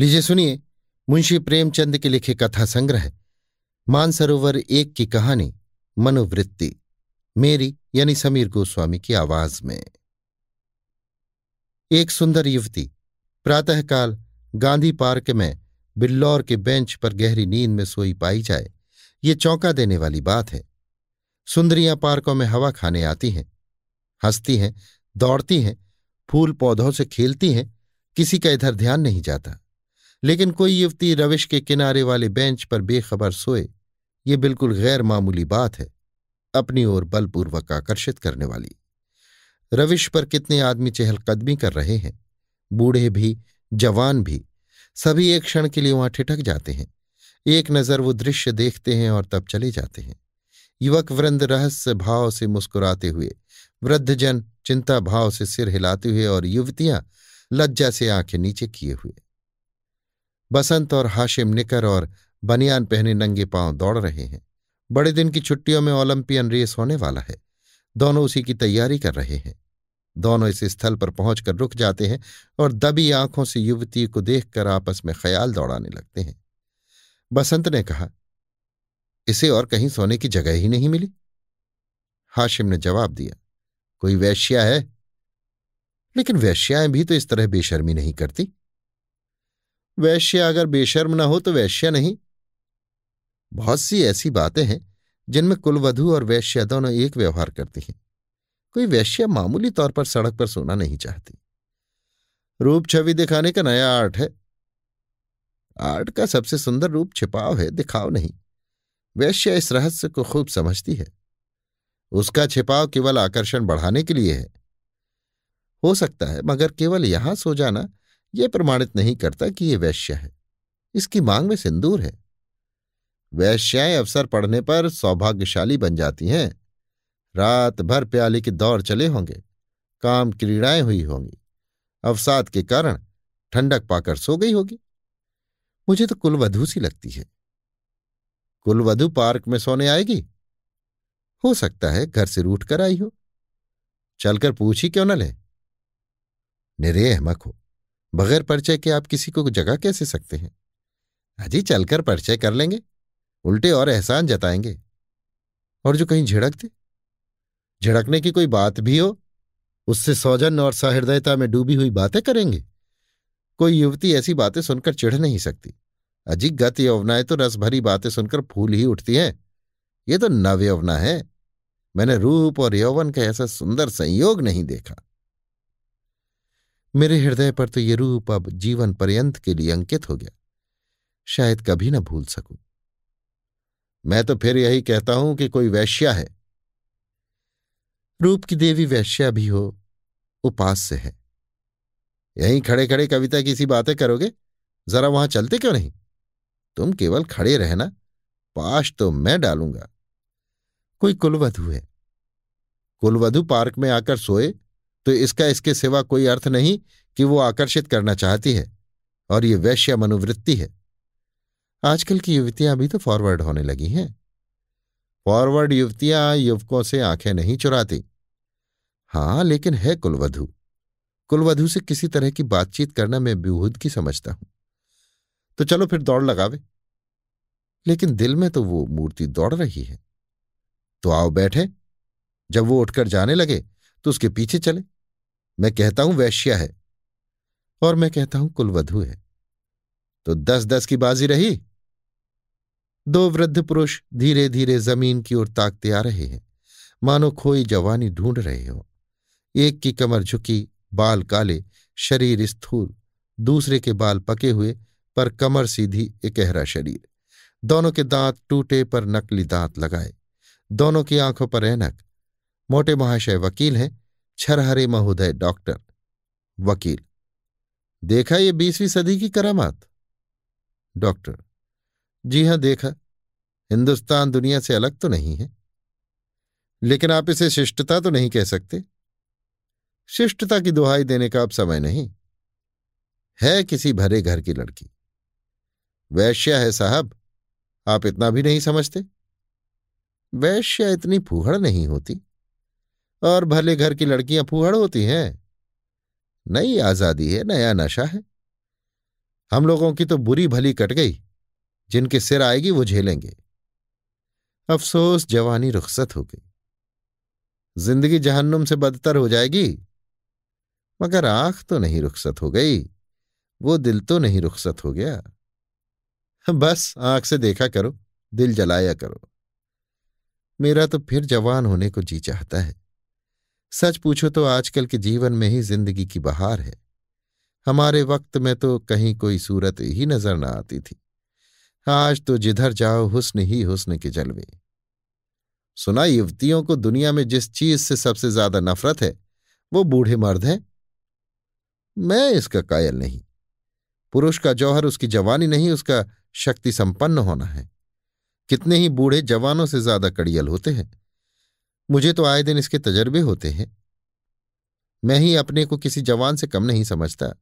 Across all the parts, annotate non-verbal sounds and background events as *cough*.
लीजिए सुनिए, मुंशी प्रेमचंद के लिखे कथा संग्रह, मानसरोवर एक की कहानी, मनोवृत्ति, मेरी यानी समीर गोस्वामी की आवाज़ में। एक सुंदर युवती, प्रातःकाल गांधी पार्क में बिल्लौर के बेंच पर गहरी नींद में सोई पाई जाए, ये चौंका देने वाली बात है। सुंदरियाँ पार्कों में हवा खाने आती हैं, हंसती हैं, दौड़ती हैं, फूल पौधों से खेलती हैं, किसी का इधर ध्यान नहीं जाता। लेकिन कोई युवती रविश के किनारे वाले बेंच पर बेखबर सोए, ये बिल्कुल गैर मामूली बात है, अपनी ओर बलपूर्वक आकर्षित करने वाली। रविश पर कितने आदमी चहलकदमी कर रहे हैं, बूढ़े भी, जवान भी, सभी एक क्षण के लिए वहाँ ठिठक जाते हैं, एक नज़र वो दृश्य देखते हैं और तब चले जाते हैं। युवक वृंद रहस्य भाव से मुस्कुराते हुए, वृद्धजन चिंता भाव से सिर हिलाते हुए और युवतियाँ लज्जा से आँखें नीचे किए हुए। बसंत और हाशिम निकर और बनियान पहने नंगे पाँव दौड़ रहे हैं। बड़े दिन की छुट्टियों में ओलंपियन रेस होने वाला है। दोनों उसी की तैयारी कर रहे हैं। दोनों इस स्थल पर पहुंचकर रुक जाते हैं और दबी आँखों से युवती को देखकर आपस में ख्याल दौड़ाने लगते हैं। बसंत ने कहा, इसे और कहीं सोने की जगह ही नहीं मिली? हाशिम ने जवाब दिया, कोई वैश्या है? लेकिन वैश्याएँ भी तो इस तरह बेशर्मी नहीं करती। वैश्या अगर बेशर्म न हो तो वैश्य नहीं। बहुत सी ऐसी बातें हैं, जिनमें कुलवधु और वैश्य दोनों एक व्यवहार करती हैं। कोई वैश्य मामूली तौर पर सड़क पर सोना नहीं चाहती। रूप छवि दिखाने का नया आर्ट है। आर्ट का सबसे सुंदर रूप छिपाव है, दिखाव नहीं। वैश्य इस रहस्य को खूब समझती है। उसका छिपाव केवल आकर्षण बढ़ाने के लिए है। हो सकता है, मगर केवल यहाँ सो जाना यह प्रमाणित नहीं करता कि यह वैश्य है। इसकी मांग में सिंदूर है। वैश्याएँ अवसर पड़ने पर सौभाग्यशाली बन जाती हैं। रात भर प्याले के दौर चले होंगे, काम क्रीड़ाएँ हुई होंगी, अवसाद के कारण ठंडक पाकर सो गई होगी। मुझे तो कुलवधु सी लगती है। कुलवधु पार्क में सोने आएगी? हो सकता है घर से रूठ कर आई हो। चलकर पूछी क्यों न ले? निरे अहमक हो। बगैर परिचय के आप किसी को जगह कैसे सकते हैं? अजी चलकर परिचय कर लेंगे। उल्टे और एहसान जताएँगे। और जो कहीं झिड़क दे झिड़कने की कोई बात भी हो, उससे सौजन और सहृदयता में डूबी हुई बातें करेंगे। कोई युवती ऐसी बातें सुनकर चिढ़ नहीं सकती। अजी गत यौवनाएँ तो रस भरी बातें सुनकर फूल ही उठती हैं। ये तो नव यौवना है। मैंने रूप और यौवन का ऐसा सुंदर संयोग नहीं देखा। मेरे हृदय पर तो ये रूप अब जीवन पर्यंत के लिए अंकित हो गया। शायद कभी ना भूल सकूँ। मैं तो फिर यही कहता हूँ कि कोई वैश्या है। रूप की देवी वैश्या भी हो, उपास से है। यहीं खड़े खड़े कविता की सी बातें करोगे? जरा वहाँ चलते क्यों नहीं? तुम केवल खड़े रहना, पाश तो मैं डालूँगा। कोई कुलवधु है। कुलवधु पार्क में आकर सोए तो इसका इसके सिवा कोई अर्थ नहीं कि वो आकर्षित करना चाहती है और ये वैश्य मनोवृत्ति है। आजकल की युवतियाँ भी तो फॉरवर्ड होने लगी हैं। फॉरवर्ड युवतियाँ युवकों से आँखें नहीं चुराती। हाँ, लेकिन है कुलवधु। कुलवधु से किसी तरह की बातचीत करना मैं बेहूद की समझता हूँ। तो चलो फिर दौड़ लगावे। लेकिन दिल में तो वो मूर्ति दौड़ रही है। तो आओ बैठे। जब वो उठकर जाने लगे तो उसके पीछे चले। मैं कहता हूँ, वैश्या है। और मैं कहता हूँ, कुलवधु है। तो दस दस की बाजी रही। दो वृद्ध पुरुष धीरे धीरे ज़मीन की ओर ताकते आ रहे हैं। मानो खोई जवानी ढूंढ रहे हो। एक की कमर झुकी, बाल काले, शरीर स्थूल। दूसरे के बाल पके हुए, पर कमर सीधी एकहरा शरीर। दोनों के दांत टूटे पर नकली दांत लगाए। दोनों की आँखों पर ऐनक। मोटे महाशय वकील हैं, छरहरे महोदय डॉक्टर। वकील, देखा ये बीसवीं सदी की करामात? डॉक्टर, जी हाँ देखा, हिंदुस्तान दुनिया से अलग तो नहीं है। लेकिन आप इसे शिष्टता तो नहीं कह सकते। शिष्टता की दुहाई देने का अब समय नहीं। है किसी भरे घर की लड़की। वैश्या है साहब, आप इतना भी नहीं समझते। वैश्या इतनी फूहड़ नहीं होती। और भले घर की लड़कियाँ फूहड़ होती हैं। नई आज़ादी है, नया नशा है। हम लोगों की तो बुरी भली कट गई। जिनके सिर आएगी वो झेलेंगे। अफसोस, जवानी रुखसत हो गई। ज़िंदगी जहन्नुम से बदतर हो जाएगी। मगर आँख तो नहीं रुखसत हो गई, वो दिल तो नहीं रुखसत हो गया। बस आँख से देखा करो, दिल जलाया करो। मेरा तो फिर जवान होने को जी चाहता है। सच पूछो तो आजकल के जीवन में ही ज़िंदगी की बहार है। हमारे वक्त में तो कहीं कोई सूरत ही नज़र न आती थी। आज तो जिधर जाओ हुस्न ही हुस्न के जलवे। सुना, युवतियों को दुनिया में जिस चीज़ से सबसे ज़्यादा नफरत है, वो बूढ़े मर्द हैं। मैं इसका कायल नहीं। पुरुष का जौहर, उसकी जवानी नहीं, उसका शक्ति संपन्न होना है। कितने ही बूढ़े जवानों से ज़्यादा कड़ियल होते हैं। मुझे तो आए दिन इसके तजर्बे होते हैं। मैं ही अपने को किसी जवान से कम नहीं समझता।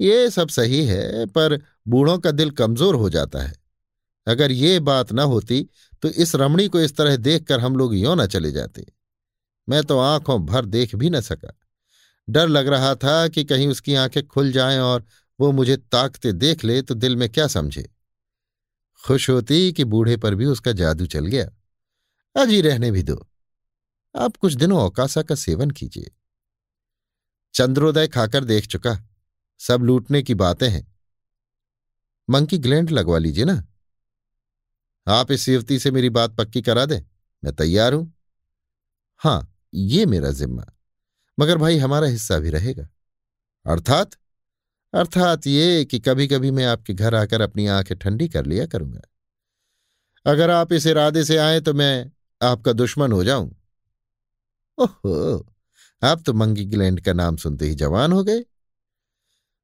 ये सब सही है, पर बूढ़ों का दिल कमज़ोर हो जाता है। अगर ये बात न होती तो इस रमणी को इस तरह देखकर हम लोग यों न चले जाते। मैं तो आँखों भर देख भी न सका। डर लग रहा था कि कहीं उसकी आँखें खुल जाएँ और वो मुझे ताकते देख ले तो दिल में क्या समझे? खुश होती कि बूढ़े पर भी उसका जादू चल गया। अजी रहने भी दो। आप कुछ दिनों अवकाशा का सेवन कीजिए। चंद्रोदय खाकर देख चुका। सब लूटने की बातें हैं। मंकी ग्लैंड लगवा लीजिए ना। आप इस युवती से मेरी बात पक्की करा दें। मैं तैयार हूँ। हाँ, ये मेरा जिम्मा। मगर भाई, हमारा हिस्सा भी रहेगा। अर्थात? अर्थात ये कि कभी कभी मैं आपके घर आकर अपनी आँखें ठंडी कर लिया करूँगा। अगर आप इस इरादे से आए तो मैं आपका दुश्मन हो जाऊँ। ओहो, आप तो मंगी ग्लैंड का नाम सुनते ही जवान हो गए।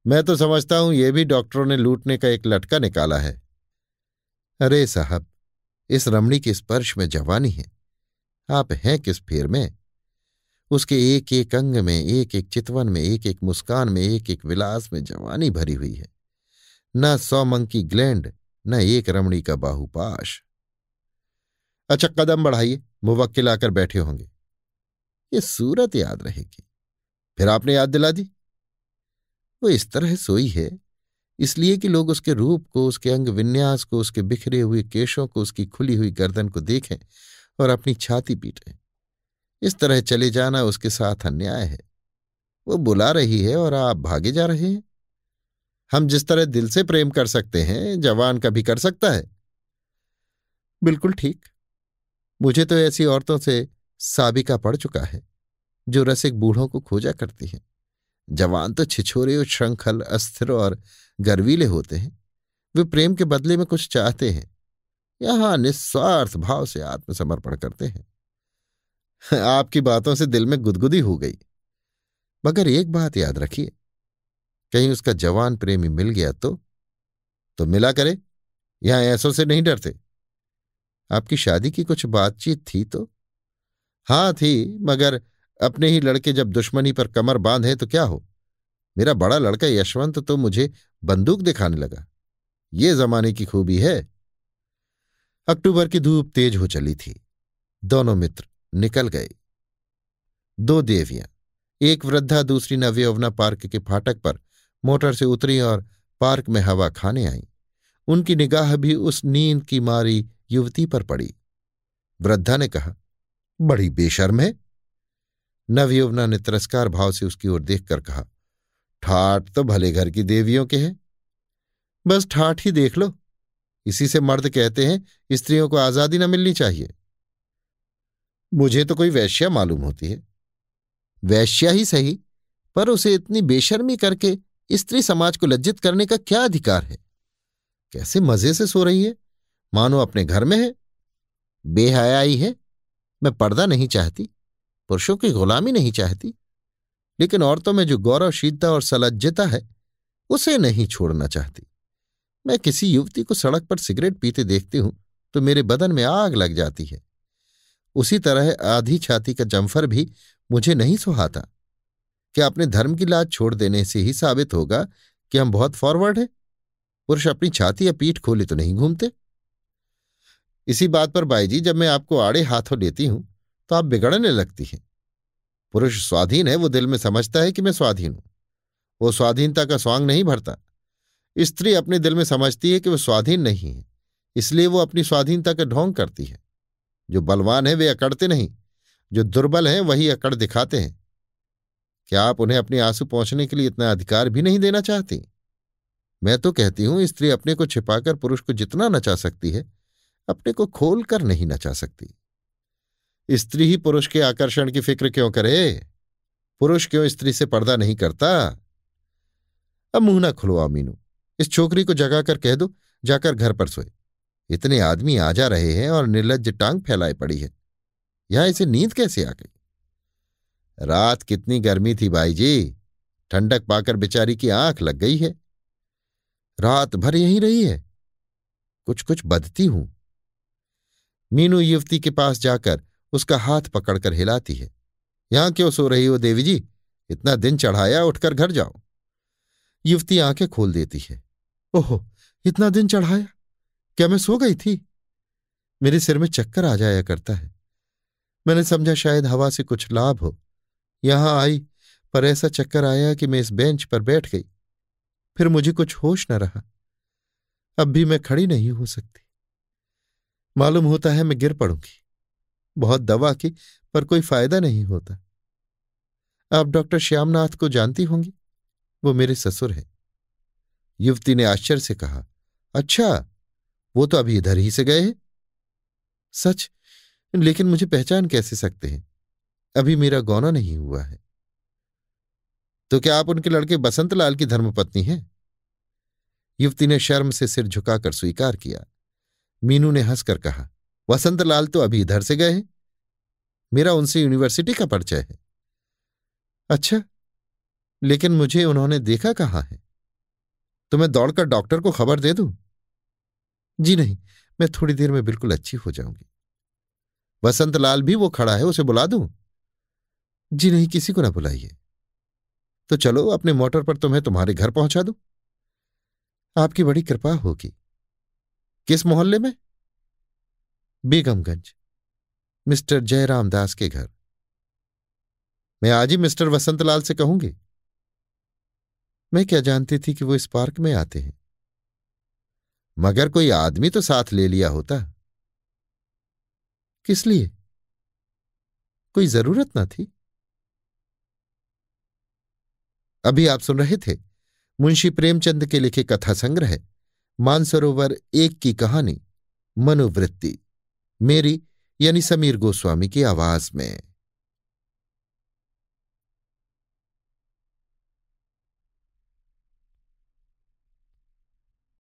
मैं तो समझता हूँ ये भी डॉक्टरों ने लूटने का एक लटका निकाला है। अरे साहब, इस रमणी के स्पर्श में जवानी है। आप हैं किस फेर में? उसके एक एक अंग में एक एक चितवन में एक एक मुस्कान में एक एक विलास में जवानी भरी हुई है। न सौ मंकी ग्लैंड, न एक रमणी का बाहुपाश अच्छा कदम बढ़ाइए, मुवक्किल आकर बैठे होंगे। ये सूरत याद रहेगी। फिर आपने याद दिला दी? वो इस तरह सोई है, इसलिए कि लोग उसके रूप को, उसके अंग विन्यास को, उसके बिखरे हुए केशों को, उसकी खुली हुई गर्दन को देखें और अपनी छाती पीटें इस तरह चले जाना उसके साथ अन्याय है। वो बुला रही है और आप भागे जा रहे हैं। हम जिस तरह दिल से प्रेम कर सकते हैं, जवान कभी कर सकता है। बिल्कुल ठीक। मुझे तो ऐसी औरतों से साबिका पड़ चुका है, जो रसिक बूढ़ों को खोजा करती हैं। जवान तो छिछोरे और श्रृंखल अस्थिर और गर्वीले होते हैं। वे प्रेम के बदले में कुछ चाहते हैं, यहाँ निस्वार्थ भाव से आत्मसमर्पण करते हैं। *laughs* आपकी बातों से दिल में गुदगुदी हो गई। मगर एक बात याद रखिए, कहीं उसका जवान प्रेमी मिल गया तो तो मिला करे, यहाँ ऐसों से नहीं डरते। आपकी शादी की कुछ बातचीत थी तो? हाँ थी, मगर अपने ही लड़के जब दुश्मनी पर कमर बांधे तो क्या हो? मेरा बड़ा लड़का यशवंत तो मुझे बंदूक दिखाने लगा। ये जमाने की खूबी है। अक्टूबर की धूप तेज हो चली थी। दोनों मित्र निकल गए। दो देवियाँ, एक वृद्धा, दूसरी नवयौवना पार्क के फाटक पर मोटर से उतरी और पार्क में हवा खाने आई। उनकी निगाह भी उस नींद की मारी युवती पर पड़ी। वृद्धा ने कहा, बड़ी बेशर्म है। नवयुवना ने तिरस्कार भाव से उसकी ओर देखकर कहा ठाठ तो भले घर की देवियों के हैं। बस ठाठ ही देख लो। इसी से मर्द कहते हैं, स्त्रियों को आज़ादी न मिलनी चाहिए। मुझे तो कोई वैश्या मालूम होती है। वैश्या ही सही, पर उसे इतनी बेशर्मी करके स्त्री समाज को लज्जित करने का क्या अधिकार है? कैसे मज़े से सो रही है? मानो अपने घर में है, बेहयाई है, मैं पर्दा नहीं चाहती, पुरुषों की गुलामी नहीं चाहती, लेकिन औरतों में जो गौरवशीलता और सलज्जता है, उसे नहीं छोड़ना चाहती। मैं किसी युवती को सड़क पर सिगरेट पीते देखती हूँ तो मेरे बदन में आग लग जाती है। उसी तरह आधी छाती का जम्फर भी मुझे नहीं सुहाता। क्या अपने धर्म की लाज छोड़ देने से ही साबित होगा कि हम बहुत फॉरवर्ड हैं? पुरुष अपनी छाती या पीठ खोले तो नहीं घूमते। इसी बात पर बाई जी जब मैं आपको आड़े हाथों लेती हूँ तो आप बिगड़ने लगती हैं। पुरुष स्वाधीन है, वो दिल में समझता है कि मैं स्वाधीन हूँ। वो स्वाधीनता का स्वांग नहीं भरता। स्त्री अपने दिल में समझती है कि वो स्वाधीन नहीं है, इसलिए वो अपनी स्वाधीनता का ढोंग करती है। जो बलवान है, वे अकड़ते नहीं। जो दुर्बल हैं, वही अकड़ दिखाते हैं। क्या आप उन्हें अपने आँसू पहुँचने के लिए इतना अधिकार भी नहीं देना चाहती? मैं तो कहती हूँ, स्त्री अपने को छिपाकर पुरुष को जितना नचा सकती है अपने को खोल कर नहीं नचा सकती। स्त्री ही पुरुष के आकर्षण की फ़िक्र क्यों करे? पुरुष क्यों स्त्री से पर्दा नहीं करता? अब मुँह ना खुलवाओ मीनू इस छोकरी को जगाकर कह दो, जाकर घर पर सोए। इतने आदमी आ जा रहे हैं और निर्लज टांग फैलाए पड़ी है। यहाँ इसे नींद कैसे आ गई? रात कितनी गर्मी थी भाई जी। ठंडक पाकर बेचारी की आँख लग गई है। रात भर यहीं रही है। कुछ कुछ बदती हूँ। मीनू युवती के पास जाकर उसका हाथ पकड़कर हिलाती है। यहाँ क्यों सो रही हो देवी जी इतना दिन चढ़ाया उठकर घर जाओ। युवती आँखें खोल देती है। ओहो, इतना दिन चढ़ाया? क्या मैं सो गई थी? मेरे सिर में चक्कर आ जाया करता है। मैंने समझा शायद हवा से कुछ लाभ हो। यहाँ आई, पर ऐसा चक्कर आया कि मैं इस बेंच पर बैठ गई। फिर मुझे कुछ होश न रहा। अब भी मैं खड़ी नहीं हो सकती। मालूम होता है मैं गिर पड़ूँगी। बहुत दवा की, पर कोई फ़ायदा नहीं होता। आप डॉक्टर श्यामनाथ को जानती होंगी? वो मेरे ससुर हैं। युवती ने आश्चर्य से कहा अच्छा वो तो अभी इधर ही से गए हैं? सच? लेकिन मुझे पहचान कैसे सकते हैं? अभी मेरा गौना नहीं हुआ है। तो क्या आप उनके लड़के बसंतलाल की धर्मपत्नी हैं? युवती ने शर्म से सिर झुकाकर स्वीकार किया। मीनू ने हंसकर कहा, वसंतलाल तो अभी इधर से गए हैं। मेरा उनसे यूनिवर्सिटी का परिचय है। अच्छा लेकिन मुझे उन्होंने देखा कहाँ है? तो मैं दौड़कर डॉक्टर को खबर दे दूँ? जी नहीं, मैं थोड़ी देर में बिल्कुल अच्छी हो जाऊँगी। वसंतलाल भी वो खड़ा है, उसे बुला दूँ? जी नहीं, किसी को ना बुलाइए। तो चलो, अपने मोटर पर तुम्हें तुम्हारे घर पहुँचा दूँ। आपकी बड़ी कृपा होगी। किस मोहल्ले में? बेगमगंज। मिस्टर जयराम दास के घर। मैं आज ही मिस्टर वसंतलाल से कहूँगी। मैं क्या जानती थी कि वो इस पार्क में आते हैं? मगर कोई आदमी तो साथ ले लिया होता। किस लिए? कोई ज़रूरत ना थी। अभी आप सुन रहे थे मुंशी प्रेमचंद के लिखे कथा संग्रह मानसरोवर एक की कहानी मनोवृत्ति। मेरी यानी समीर गोस्वामी की आवाज़ में।